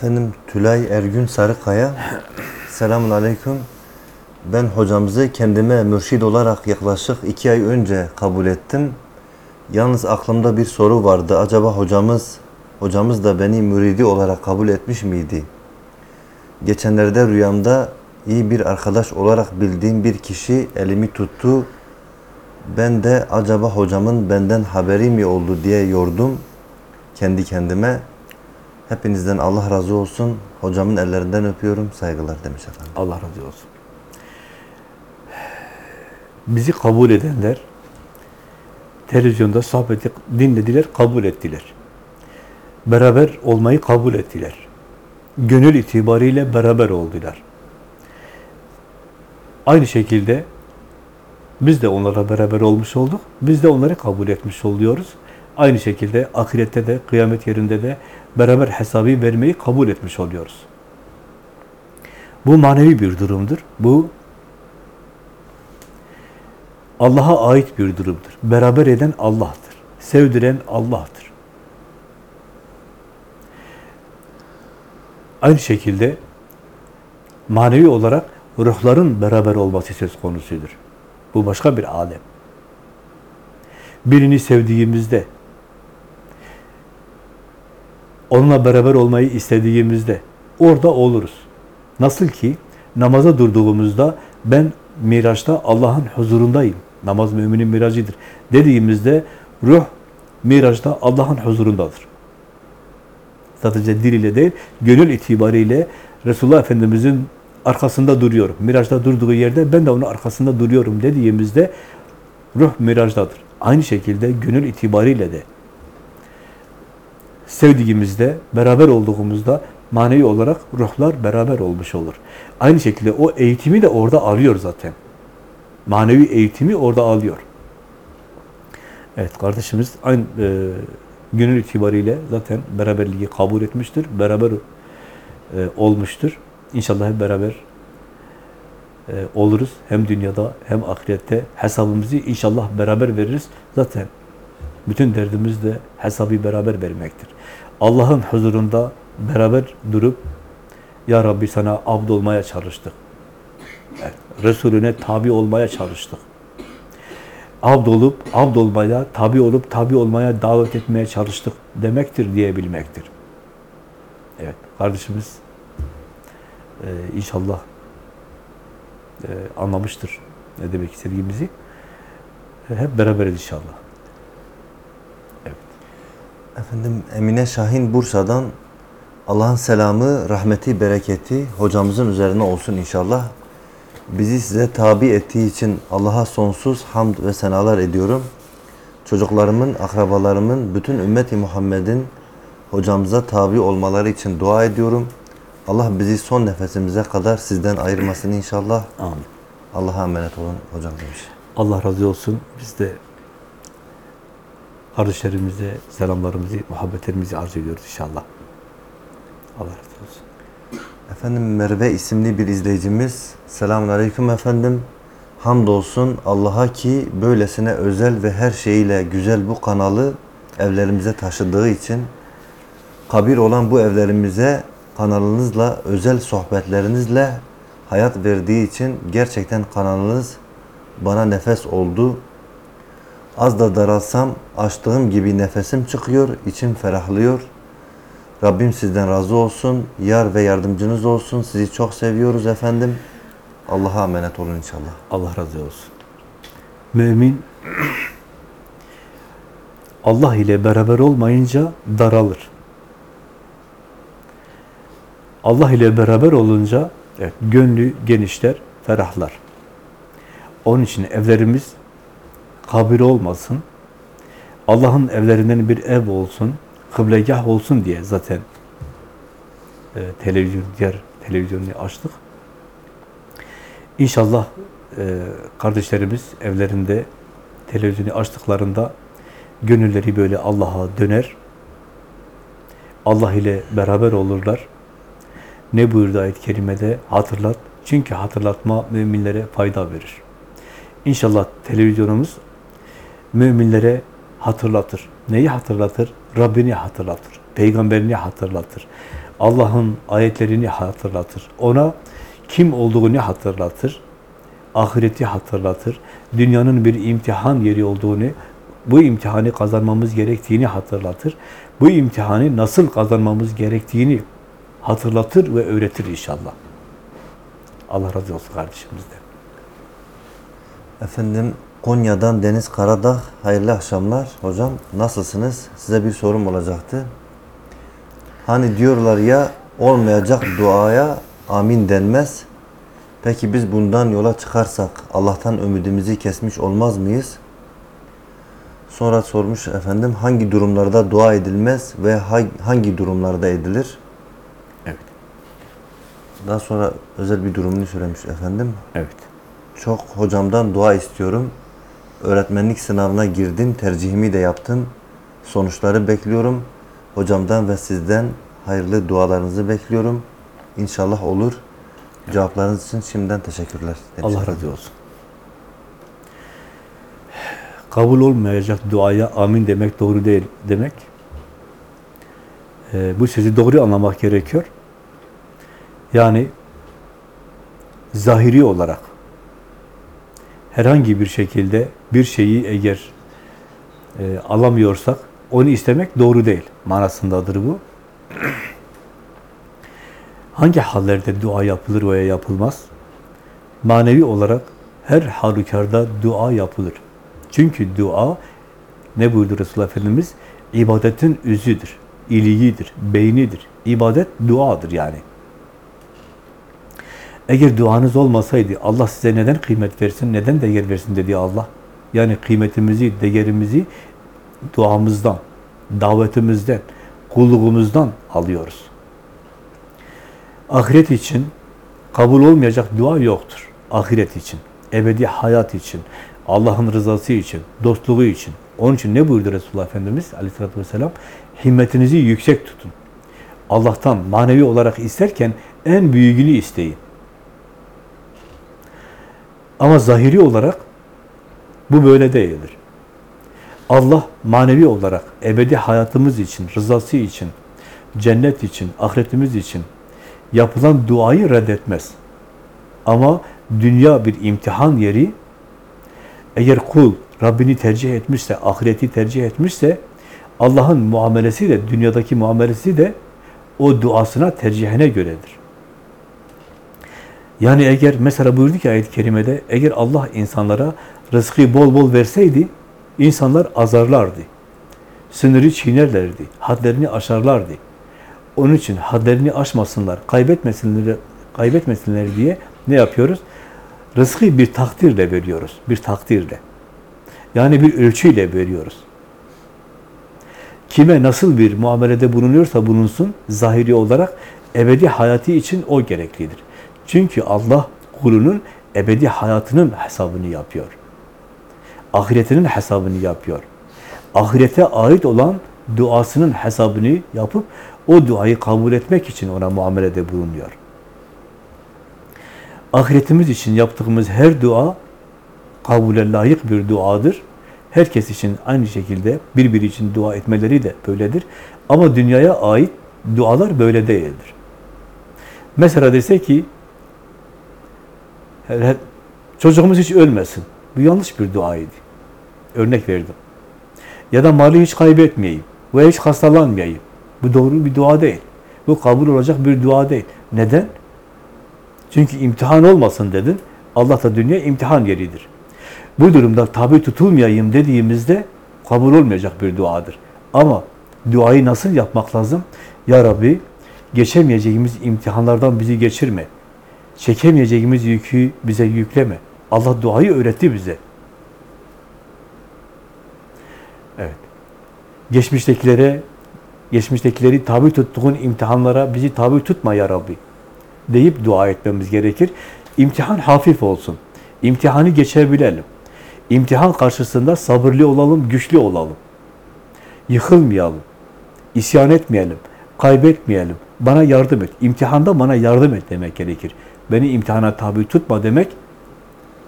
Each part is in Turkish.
Efendim Tülay Ergün Sarıkaya. Selamun Aleyküm. Ben hocamızı kendime mürşid olarak yaklaşık iki ay önce kabul ettim. Yalnız aklımda bir soru vardı. Acaba hocamız hocamız da beni müridi olarak kabul etmiş miydi? Geçenlerde rüyamda iyi bir arkadaş olarak bildiğim bir kişi elimi tuttu. Ben de acaba hocamın benden haberi mi oldu diye yordum kendi kendime. Hepinizden Allah razı olsun. Hocamın ellerinden öpüyorum. Saygılar demiş efendim. Allah razı olsun. Bizi kabul edenler televizyonda sohbeti dinlediler, kabul ettiler. Beraber olmayı kabul ettiler. Gönül itibariyle beraber oldular. Aynı şekilde biz de onlarla beraber olmuş olduk. Biz de onları kabul etmiş oluyoruz. Aynı şekilde ahirette de, kıyamet yerinde de beraber hesabı vermeyi kabul etmiş oluyoruz. Bu manevi bir durumdur. Bu Allah'a ait bir durumdur. Beraber eden Allah'tır. Sevdiren Allah'tır. Aynı şekilde manevi olarak ruhların beraber olması söz konusudur. Bu başka bir alem. Birini sevdiğimizde, onunla beraber olmayı istediğimizde orada oluruz. Nasıl ki namaza durduğumuzda ben Miraç'ta Allah'ın huzurundayım. Namaz müminin miracıdır. Dediğimizde ruh Miraç'ta Allah'ın huzurundadır. Sadece dil ile değil, gönül itibariyle Resulullah Efendimiz'in arkasında duruyorum. Miraç'ta durduğu yerde ben de onun arkasında duruyorum dediğimizde ruh mirajdadır. Aynı şekilde gönül itibariyle de sevdiğimizde, beraber olduğumuzda manevi olarak ruhlar beraber olmuş olur. Aynı şekilde o eğitimi de orada alıyor zaten. Manevi eğitimi orada alıyor. Evet kardeşimiz aynı e, gönül itibariyle zaten beraberliği kabul etmiştir. Beraber e, olmuştur. İnşallah hep beraber e, oluruz. Hem dünyada hem ahirette hesabımızı inşallah beraber veririz. Zaten bütün derdimiz de hesabı beraber vermektir. Allah'ın huzurunda beraber durup Ya Rabbi sana abd olmaya çalıştık. Evet, Resulüne tabi olmaya çalıştık. Abd olup, abd olmaya, tabi olup, tabi olmaya davet etmeye çalıştık demektir diyebilmektir. Evet, kardeşimiz e, inşallah e, anlamıştır ne demek istediğimizi. Hep beraberiz inşallah. Efendim Emine Şahin Bursa'dan Allah'ın selamı, rahmeti, bereketi hocamızın üzerine olsun inşallah. Bizi size tabi ettiği için Allah'a sonsuz hamd ve senalar ediyorum. Çocuklarımın, akrabalarımın, bütün ümmeti Muhammed'in hocamıza tabi olmaları için dua ediyorum. Allah bizi son nefesimize kadar sizden ayırmasın inşallah. Amin. Allah'a emanet olun hocam demiş. Allah razı olsun. Biz de kardeşlerimize selamlarımızı, muhabbetlerimizi arz ediyoruz inşallah. Allah razı olsun. Efendim Merve isimli bir izleyicimiz. Selamun Aleyküm efendim. Hamdolsun Allah'a ki böylesine özel ve her şeyiyle güzel bu kanalı evlerimize taşıdığı için kabir olan bu evlerimize kanalınızla, özel sohbetlerinizle hayat verdiği için gerçekten kanalınız bana nefes oldu. Az da daralsam açtığım gibi nefesim çıkıyor, içim ferahlıyor. Rabbim sizden razı olsun, yar ve yardımcınız olsun. Sizi çok seviyoruz efendim. Allah'a emanet olun inşallah. Allah razı olsun. Mümin Allah ile beraber olmayınca daralır. Allah ile beraber olunca evet, gönlü genişler, ferahlar. Onun için evlerimiz kabir olmasın. Allah'ın evlerinden bir ev olsun, kıblegah olsun diye zaten e, televizyon, diğer televizyonu açtık. İnşallah e, kardeşlerimiz evlerinde televizyonu açtıklarında gönülleri böyle Allah'a döner. Allah ile beraber olurlar. Ne buyurdu ayet-i kerimede? Hatırlat. Çünkü hatırlatma müminlere fayda verir. İnşallah televizyonumuz müminlere hatırlatır. Neyi hatırlatır? Rabbini hatırlatır. Peygamberini hatırlatır. Allah'ın ayetlerini hatırlatır. Ona kim olduğunu hatırlatır. Ahireti hatırlatır. Dünyanın bir imtihan yeri olduğunu, bu imtihanı kazanmamız gerektiğini hatırlatır. Bu imtihanı nasıl kazanmamız gerektiğini hatırlatır ve öğretir inşallah. Allah razı olsun kardeşimizden. Efendim Konya'dan Deniz Karadağ. Hayırlı akşamlar. Hocam nasılsınız? Size bir sorum olacaktı. Hani diyorlar ya olmayacak duaya amin denmez. Peki biz bundan yola çıkarsak Allah'tan ümidimizi kesmiş olmaz mıyız? Sonra sormuş efendim hangi durumlarda dua edilmez ve ha- hangi durumlarda edilir? Evet. Daha sonra özel bir durumunu söylemiş efendim. Evet. Çok hocamdan dua istiyorum. Öğretmenlik sınavına girdim, tercihimi de yaptım. Sonuçları bekliyorum. Hocamdan ve sizden hayırlı dualarınızı bekliyorum. İnşallah olur. Cevaplarınız için şimdiden teşekkürler. demiş Allah razı olsun. Kabul olmayacak duaya amin demek doğru değil demek. Ee, bu sözü doğru anlamak gerekiyor. Yani zahiri olarak herhangi bir şekilde bir şeyi eğer e, alamıyorsak onu istemek doğru değil manasındadır bu. Hangi hallerde dua yapılır veya yapılmaz? Manevi olarak her halükarda dua yapılır. Çünkü dua ne buyurdu Resulullah Efendimiz? İbadetin üzüdür, iliğidir, beynidir. İbadet duadır yani. Eğer duanız olmasaydı Allah size neden kıymet versin, neden değer versin dedi Allah. Yani kıymetimizi, değerimizi duamızdan, davetimizden, kulluğumuzdan alıyoruz. Ahiret için kabul olmayacak dua yoktur. Ahiret için, ebedi hayat için, Allah'ın rızası için, dostluğu için. Onun için ne buyurdu Resulullah Efendimiz aleyhissalatü vesselam? Himmetinizi yüksek tutun. Allah'tan manevi olarak isterken en büyüğünü isteyin. Ama zahiri olarak bu böyle değildir. Allah manevi olarak ebedi hayatımız için, rızası için, cennet için, ahiretimiz için yapılan duayı reddetmez. Ama dünya bir imtihan yeri, eğer kul Rabbini tercih etmişse, ahireti tercih etmişse, Allah'ın muamelesi de, dünyadaki muamelesi de o duasına, tercihine göredir. Yani eğer, mesela buyurdu ki ayet-i kerimede, eğer Allah insanlara rızkı bol bol verseydi, insanlar azarlardı. Sınırı çiğnerlerdi, hadlerini aşarlardı. Onun için hadlerini aşmasınlar, kaybetmesinler, kaybetmesinler diye ne yapıyoruz? Rızkı bir takdirle veriyoruz, bir takdirle. Yani bir ölçüyle veriyoruz. Kime nasıl bir muamelede bulunuyorsa bulunsun, zahiri olarak ebedi hayatı için o gereklidir. Çünkü Allah kulunun ebedi hayatının hesabını yapıyor. Ahiretinin hesabını yapıyor. Ahirete ait olan duasının hesabını yapıp o duayı kabul etmek için ona muamelede bulunuyor. Ahiretimiz için yaptığımız her dua kabule layık bir duadır. Herkes için aynı şekilde birbiri için dua etmeleri de böyledir. Ama dünyaya ait dualar böyle değildir. Mesela dese ki çocuğumuz hiç ölmesin. Bu yanlış bir duaydı. Örnek verdim. Ya da mali hiç kaybetmeyeyim ve hiç hastalanmayayım. Bu doğru bir dua değil. Bu kabul olacak bir dua değil. Neden? Çünkü imtihan olmasın dedin. Allah da dünya imtihan yeridir. Bu durumda tabi tutulmayayım dediğimizde kabul olmayacak bir duadır. Ama duayı nasıl yapmak lazım? Ya Rabbi geçemeyeceğimiz imtihanlardan bizi geçirme. Çekemeyeceğimiz yükü bize yükleme. Allah duayı öğretti bize. Evet. Geçmiştekilere, geçmiştekileri tabi tuttuğun imtihanlara bizi tabi tutma ya Rabbi deyip dua etmemiz gerekir. İmtihan hafif olsun. İmtihanı geçebilelim. İmtihan karşısında sabırlı olalım, güçlü olalım. Yıkılmayalım. İsyan etmeyelim. Kaybetmeyelim. Bana yardım et. İmtihanda bana yardım et demek gerekir. Beni imtihana tabi tutma demek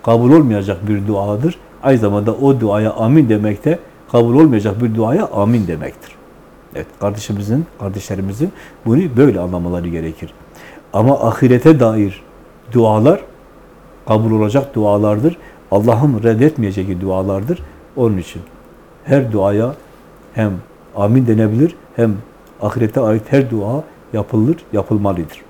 kabul olmayacak bir duadır. Aynı zamanda o duaya amin demek de kabul olmayacak bir duaya amin demektir. Evet, kardeşimizin, kardeşlerimizin bunu böyle anlamaları gerekir. Ama ahirete dair dualar kabul olacak dualardır. Allah'ın reddetmeyeceği dualardır. Onun için her duaya hem amin denebilir hem ahirete ait her dua yapılır, yapılmalıdır.